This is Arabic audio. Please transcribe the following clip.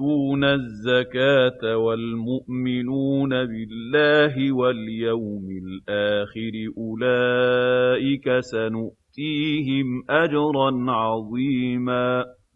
والمؤتون الزكاة والمؤمنون بالله واليوم الآخر أولئك سنؤمنون يؤتيهم أجرا عظيما